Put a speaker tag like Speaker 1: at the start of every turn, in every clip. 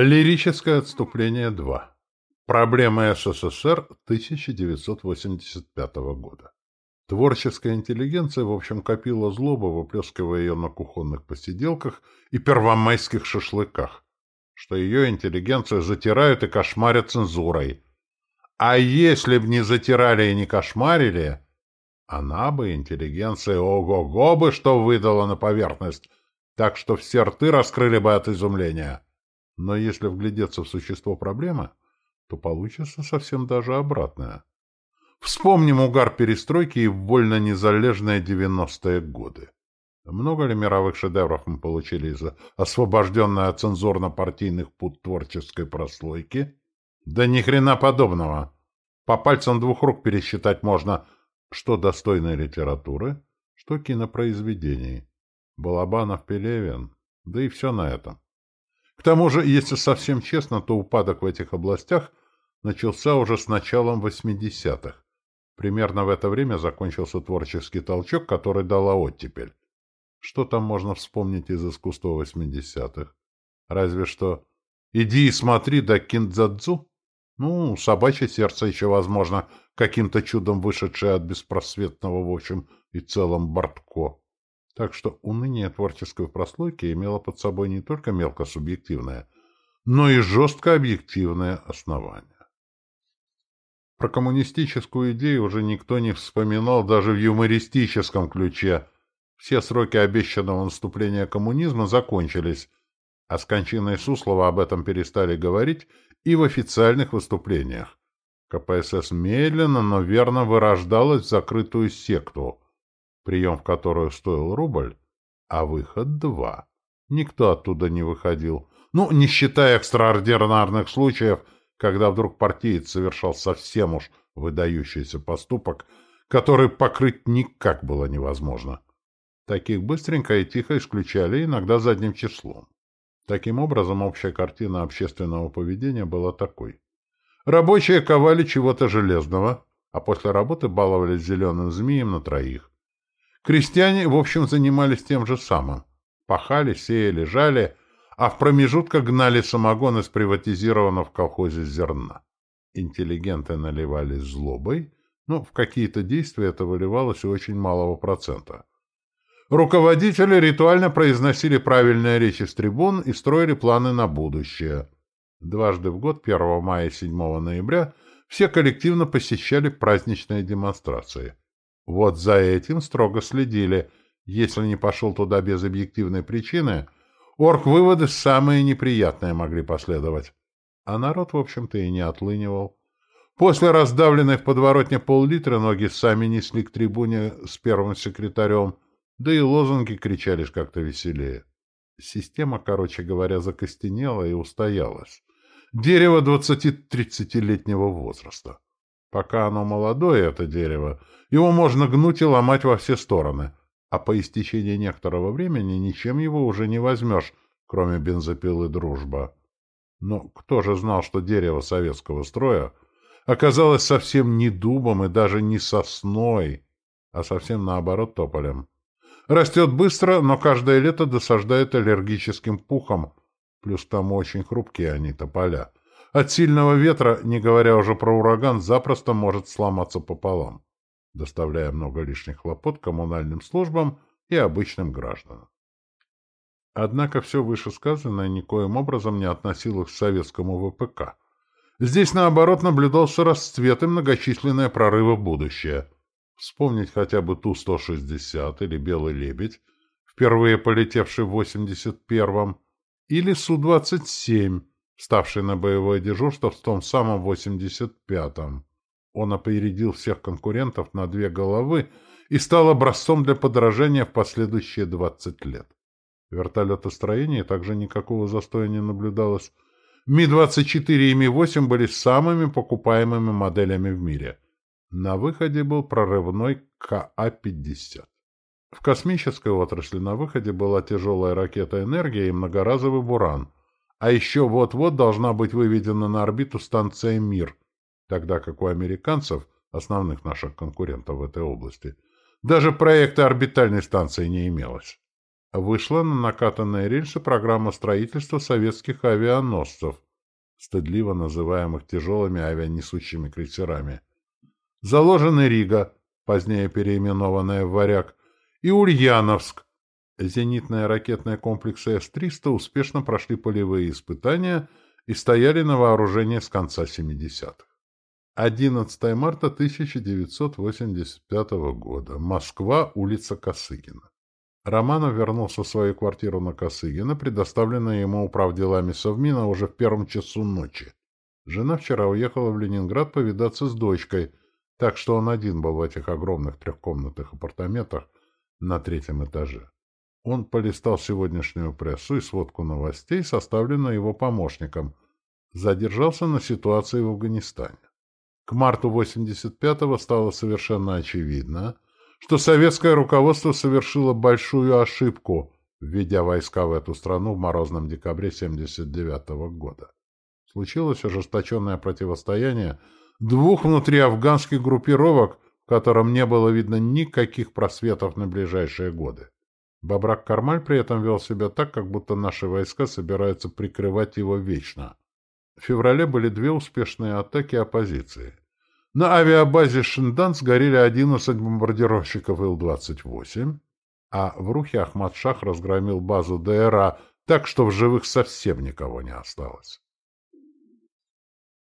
Speaker 1: Лирическое отступление 2. Проблемы СССР 1985 года. Творческая интеллигенция, в общем, копила злобу, выплескивая ее на кухонных посиделках и первомайских шашлыках, что ее интеллигенцию затирают и кошмарят цензурой. А если б не затирали и не кошмарили, она бы, интеллигенция, ого-го бы, что выдала на поверхность, так что все рты раскрыли бы от изумления. Но если вглядеться в существо проблемы, то получится совсем даже обратное. Вспомним угар перестройки и вольно незалежные девяностые годы. Много ли мировых шедевров мы получили из освобожденной от цензурно-партийных пут творческой прослойки? Да ни хрена подобного. По пальцам двух рук пересчитать можно, что достойной литературы, что кинопроизведений. Балабанов, Пелевин, да и все на этом. К тому же, если совсем честно, то упадок в этих областях начался уже с началом 80-х. Примерно в это время закончился творческий толчок, который дала оттепель. Что там можно вспомнить из искусства 80-х? Разве что «Иди и смотри, да киндзадзу». Ну, «Собачье сердце» еще, возможно, каким-то чудом вышедшее от беспросветного, в общем и целом, Бортко. Так что уныние творческой прослойки имело под собой не только мелко субъективное, но и жестко объективное основание. Про коммунистическую идею уже никто не вспоминал даже в юмористическом ключе. Все сроки обещанного наступления коммунизма закончились, а с кончиной Суслова об этом перестали говорить и в официальных выступлениях. КПСС медленно, но верно вырождалась в закрытую секту – прием в которую стоил рубль, а выход — два. Никто оттуда не выходил. Ну, не считая экстраординарных случаев, когда вдруг партиец совершал совсем уж выдающийся поступок, который покрыть никак было невозможно. Таких быстренько и тихо исключали, иногда задним числом. Таким образом, общая картина общественного поведения была такой. Рабочие ковали чего-то железного, а после работы баловались зеленым змеем на троих. Крестьяне, в общем, занимались тем же самым. Пахали, сеяли, жали, а в промежутках гнали самогон из приватизированного в колхозе зерна. Интеллигенты наливались злобой, но в какие-то действия это выливалось у очень малого процента. Руководители ритуально произносили правильные речи с трибун и строили планы на будущее. Дважды в год, 1 мая и 7 ноября, все коллективно посещали праздничные демонстрации – вот за этим строго следили. Если не пошел туда без объективной причины, орг-выводы самые неприятные могли последовать. А народ, в общем-то, и не отлынивал. После раздавленной в подворотне пол-литра ноги сами несли к трибуне с первым секретарем, да и лозунги кричались как-то веселее. Система, короче говоря, закостенела и устоялась. Дерево двадцати-тридцатилетнего возраста. Пока оно молодое, это дерево, его можно гнуть и ломать во все стороны, а по истечении некоторого времени ничем его уже не возьмешь, кроме бензопилы «Дружба». Но кто же знал, что дерево советского строя оказалось совсем не дубом и даже не сосной, а совсем наоборот тополем. Растет быстро, но каждое лето досаждает аллергическим пухом, плюс там очень хрупкие они тополя. От сильного ветра, не говоря уже про ураган, запросто может сломаться пополам, доставляя много лишних хлопот коммунальным службам и обычным гражданам. Однако все вышесказанное никоим образом не относилось к советскому ВПК. Здесь, наоборот, наблюдался расцвет и многочисленные прорывы в будущее. Вспомнить хотя бы Ту-160 или «Белый лебедь», впервые полетевший в 81-м, или Су-27, ставший на боевое дежурство в том самом 85-м. Он опередил всех конкурентов на две головы и стал образцом для подражания в последующие 20 лет. В вертолетостроении также никакого застоя не наблюдалось. Ми-24 и Ми-8 были самыми покупаемыми моделями в мире. На выходе был прорывной КА-50. В космической отрасли на выходе была тяжелая ракета «Энергия» и многоразовый «Буран», а еще вот-вот должна быть выведена на орбиту станция «Мир», тогда как у американцев, основных наших конкурентов в этой области, даже проекта орбитальной станции не имелось. вышла на накатанные рельсы программа строительства советских авианосцев, стыдливо называемых тяжелыми авианесущими крейсерами. Заложены Рига, позднее переименованная в Варяг, и Ульяновск. Зенитные ракетные комплексы С-300 успешно прошли полевые испытания и стояли на вооружении с конца 70-х. 11 марта 1985 года. Москва, улица Косыгина. Романов вернулся в свою квартиру на Косыгина, предоставленную ему управделами Совмина уже в первом часу ночи. Жена вчера уехала в Ленинград повидаться с дочкой, так что он один был в этих огромных трехкомнатных апартаментах на третьем этаже. Он полистал сегодняшнюю прессу и сводку новостей, составленную его помощником, задержался на ситуации в Афганистане. К марту 85-го стало совершенно очевидно – что советское руководство совершило большую ошибку, введя войска в эту страну в морозном декабре 1979 года. Случилось ожесточенное противостояние двух внутриафганских группировок, в котором не было видно никаких просветов на ближайшие годы. Бабрак Кармаль при этом вел себя так, как будто наши войска собираются прикрывать его вечно. В феврале были две успешные атаки оппозиции – на авиабазе Шиндан сгорели 11 бомбардировщиков Ил-28, а в Рухе Ахмад-Шах разгромил базу ДРА так, что в живых совсем никого не осталось.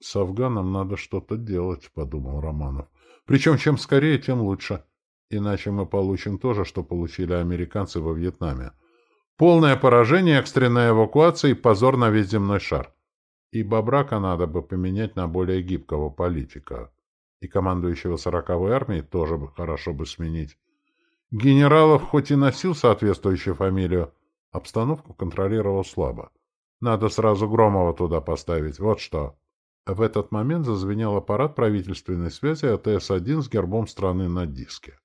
Speaker 1: «С Афганом надо что-то делать», — подумал Романов. «Причем чем скорее, тем лучше. Иначе мы получим то же, что получили американцы во Вьетнаме. Полное поражение, экстренная эвакуация и позор на весь земной шар. И Бабрака надо бы поменять на более гибкого политика». И командующего сороковой армией тоже бы хорошо бы сменить. Генералов хоть и носил соответствующую фамилию, обстановку контролировал слабо. Надо сразу Громова туда поставить, вот что. В этот момент зазвенел аппарат правительственной связи АТС-1 с гербом страны на диске.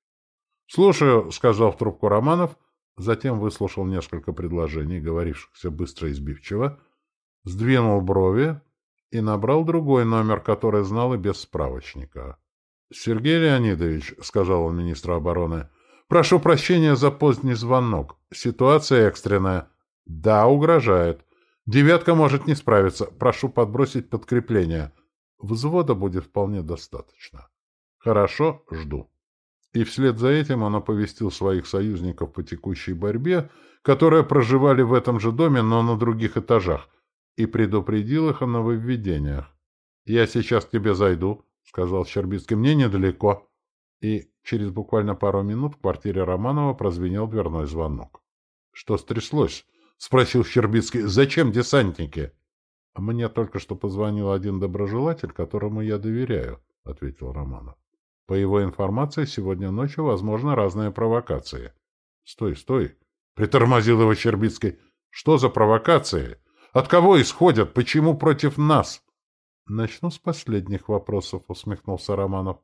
Speaker 1: «Слушаю», — сказал в трубку Романов, затем выслушал несколько предложений, говорившихся быстро и сбивчиво, сдвинул брови, и набрал другой номер, который знал и без справочника. — Сергей Леонидович, — сказал он министру обороны, — прошу прощения за поздний звонок. Ситуация экстренная. — Да, угрожает. Девятка может не справиться. Прошу подбросить подкрепление. Взвода будет вполне достаточно. — Хорошо, жду. И вслед за этим он оповестил своих союзников по текущей борьбе, которые проживали в этом же доме, но на других этажах, и предупредил их о нововведениях. «Я сейчас к тебе зайду», — сказал Щербицкий. «Мне недалеко». И через буквально пару минут в квартире Романова прозвенел дверной звонок. «Что стряслось?» — спросил Щербицкий. «Зачем десантники?» «Мне только что позвонил один доброжелатель, которому я доверяю», — ответил Романов. «По его информации, сегодня ночью возможны разные провокации». «Стой, стой!» — притормозил его Щербицкий. «Что за провокации?» От кого исходят? Почему против нас? Начну с последних вопросов, усмехнулся Романов.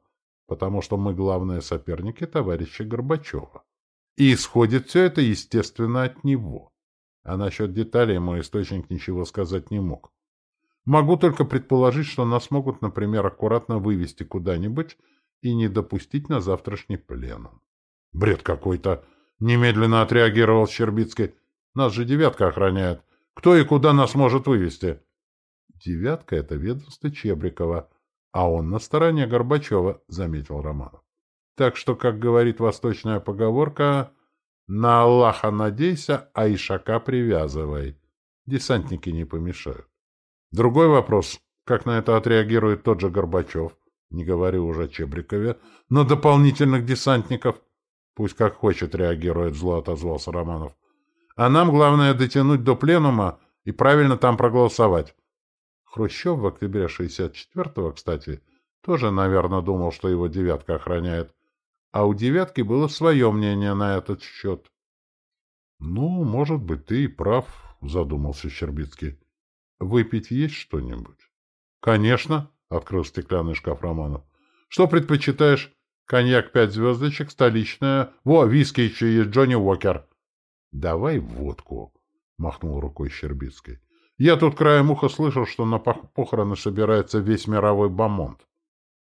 Speaker 1: Потому что мы главные соперники товарища Горбачева. И исходит все это, естественно, от него. А насчет деталей мой источник ничего сказать не мог. Могу только предположить, что нас могут, например, аккуратно вывести куда-нибудь и не допустить на завтрашний пленум. Бред какой-то! Немедленно отреагировал Щербицкий. Нас же девятка охраняет. Кто и куда нас может вывести? Девятка — это ведомство Чебрикова, а он на стороне Горбачева, — заметил Романов. Так что, как говорит восточная поговорка, на Аллаха надейся, а Ишака привязывай. Десантники не помешают. Другой вопрос, как на это отреагирует тот же Горбачев, не говорю уже о Чебрикове, но дополнительных десантников. Пусть как хочет реагирует, зло отозвался Романов. А нам главное дотянуть до пленума и правильно там проголосовать. Хрущев в октябре 64-го, кстати, тоже, наверное, думал, что его «девятка» охраняет. А у «девятки» было свое мнение на этот счет. — Ну, может быть, ты и прав, — задумался Щербицкий. — Выпить есть что-нибудь? — Конечно, — открыл стеклянный шкаф Романов. — Что предпочитаешь? Коньяк пять звездочек, столичная. Во, виски еще есть, Джонни Уокер. Давай водку, — махнул рукой Щербицкой. Я тут краем уха слышал, что на похороны собирается весь мировой бомонд.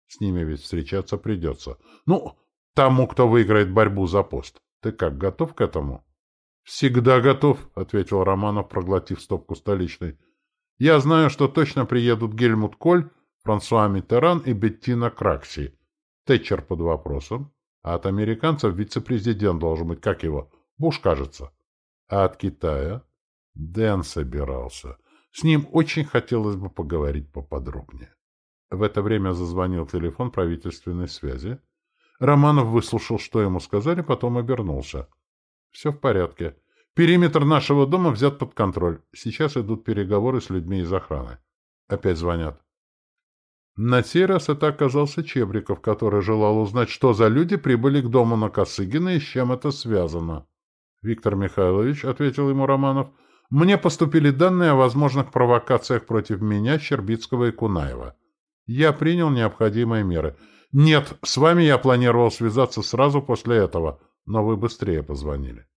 Speaker 1: С ними ведь встречаться придется. Ну, тому, кто выиграет борьбу за пост. Ты как, готов к этому? Всегда готов, ответил Романов, проглотив стопку столичной. Я знаю, что точно приедут Гельмут Коль, Франсуа Миттеран и Беттина Кракси. Тэтчер под вопросом. А от американцев вице-президент должен быть, как его? Буш, кажется. А от Китая? Дэн собирался. С ним очень хотелось бы поговорить поподробнее. В это время зазвонил телефон правительственной связи. Романов выслушал, что ему сказали, потом обернулся. Все в порядке. Периметр нашего дома взят под контроль. Сейчас идут переговоры с людьми из охраны. Опять звонят. На сей раз это оказался Чебриков, который желал узнать, что за люди прибыли к дому на Косыгина и с чем это связано. «Виктор Михайлович», — ответил ему Романов, — «мне поступили данные о возможных провокациях против меня, Щербицкого и Кунаева. Я принял необходимые меры. Нет, с вами я планировал связаться сразу после этого, но вы быстрее позвонили».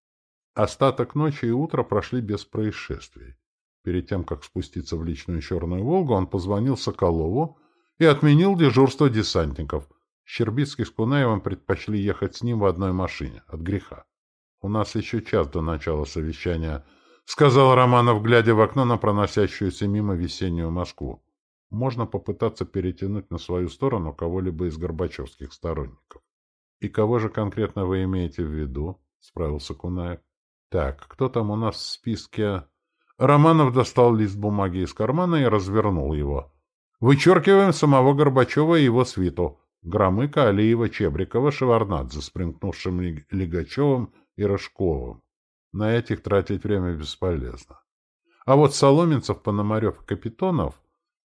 Speaker 1: Остаток ночи и утра прошли без происшествий. Перед тем, как спуститься в личную «Черную Волгу», он позвонил Соколову и отменил дежурство десантников. Щербицкий с Кунаевым предпочли ехать с ним в одной машине, от греха. «У нас еще час до начала совещания», — сказал Романов, глядя в окно на проносящуюся мимо весеннюю Москву. «Можно попытаться перетянуть на свою сторону кого-либо из горбачевских сторонников». «И кого же конкретно вы имеете в виду?» — справился Кунаев. Так, кто там у нас в списке? Романов достал лист бумаги из кармана и развернул его. Вычеркиваем самого Горбачева и его свиту. Громыка, Алиева, Чебрикова, Шеварнадзе с примкнувшим Лигачевым и Рожковым. На этих тратить время бесполезно. А вот Соломенцев, Пономарев и Капитонов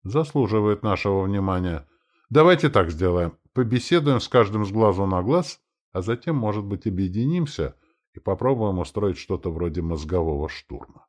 Speaker 1: заслуживают нашего внимания. Давайте так сделаем. Побеседуем с каждым с глазу на глаз, а затем, может быть, объединимся — и попробуем устроить что-то вроде мозгового штурма.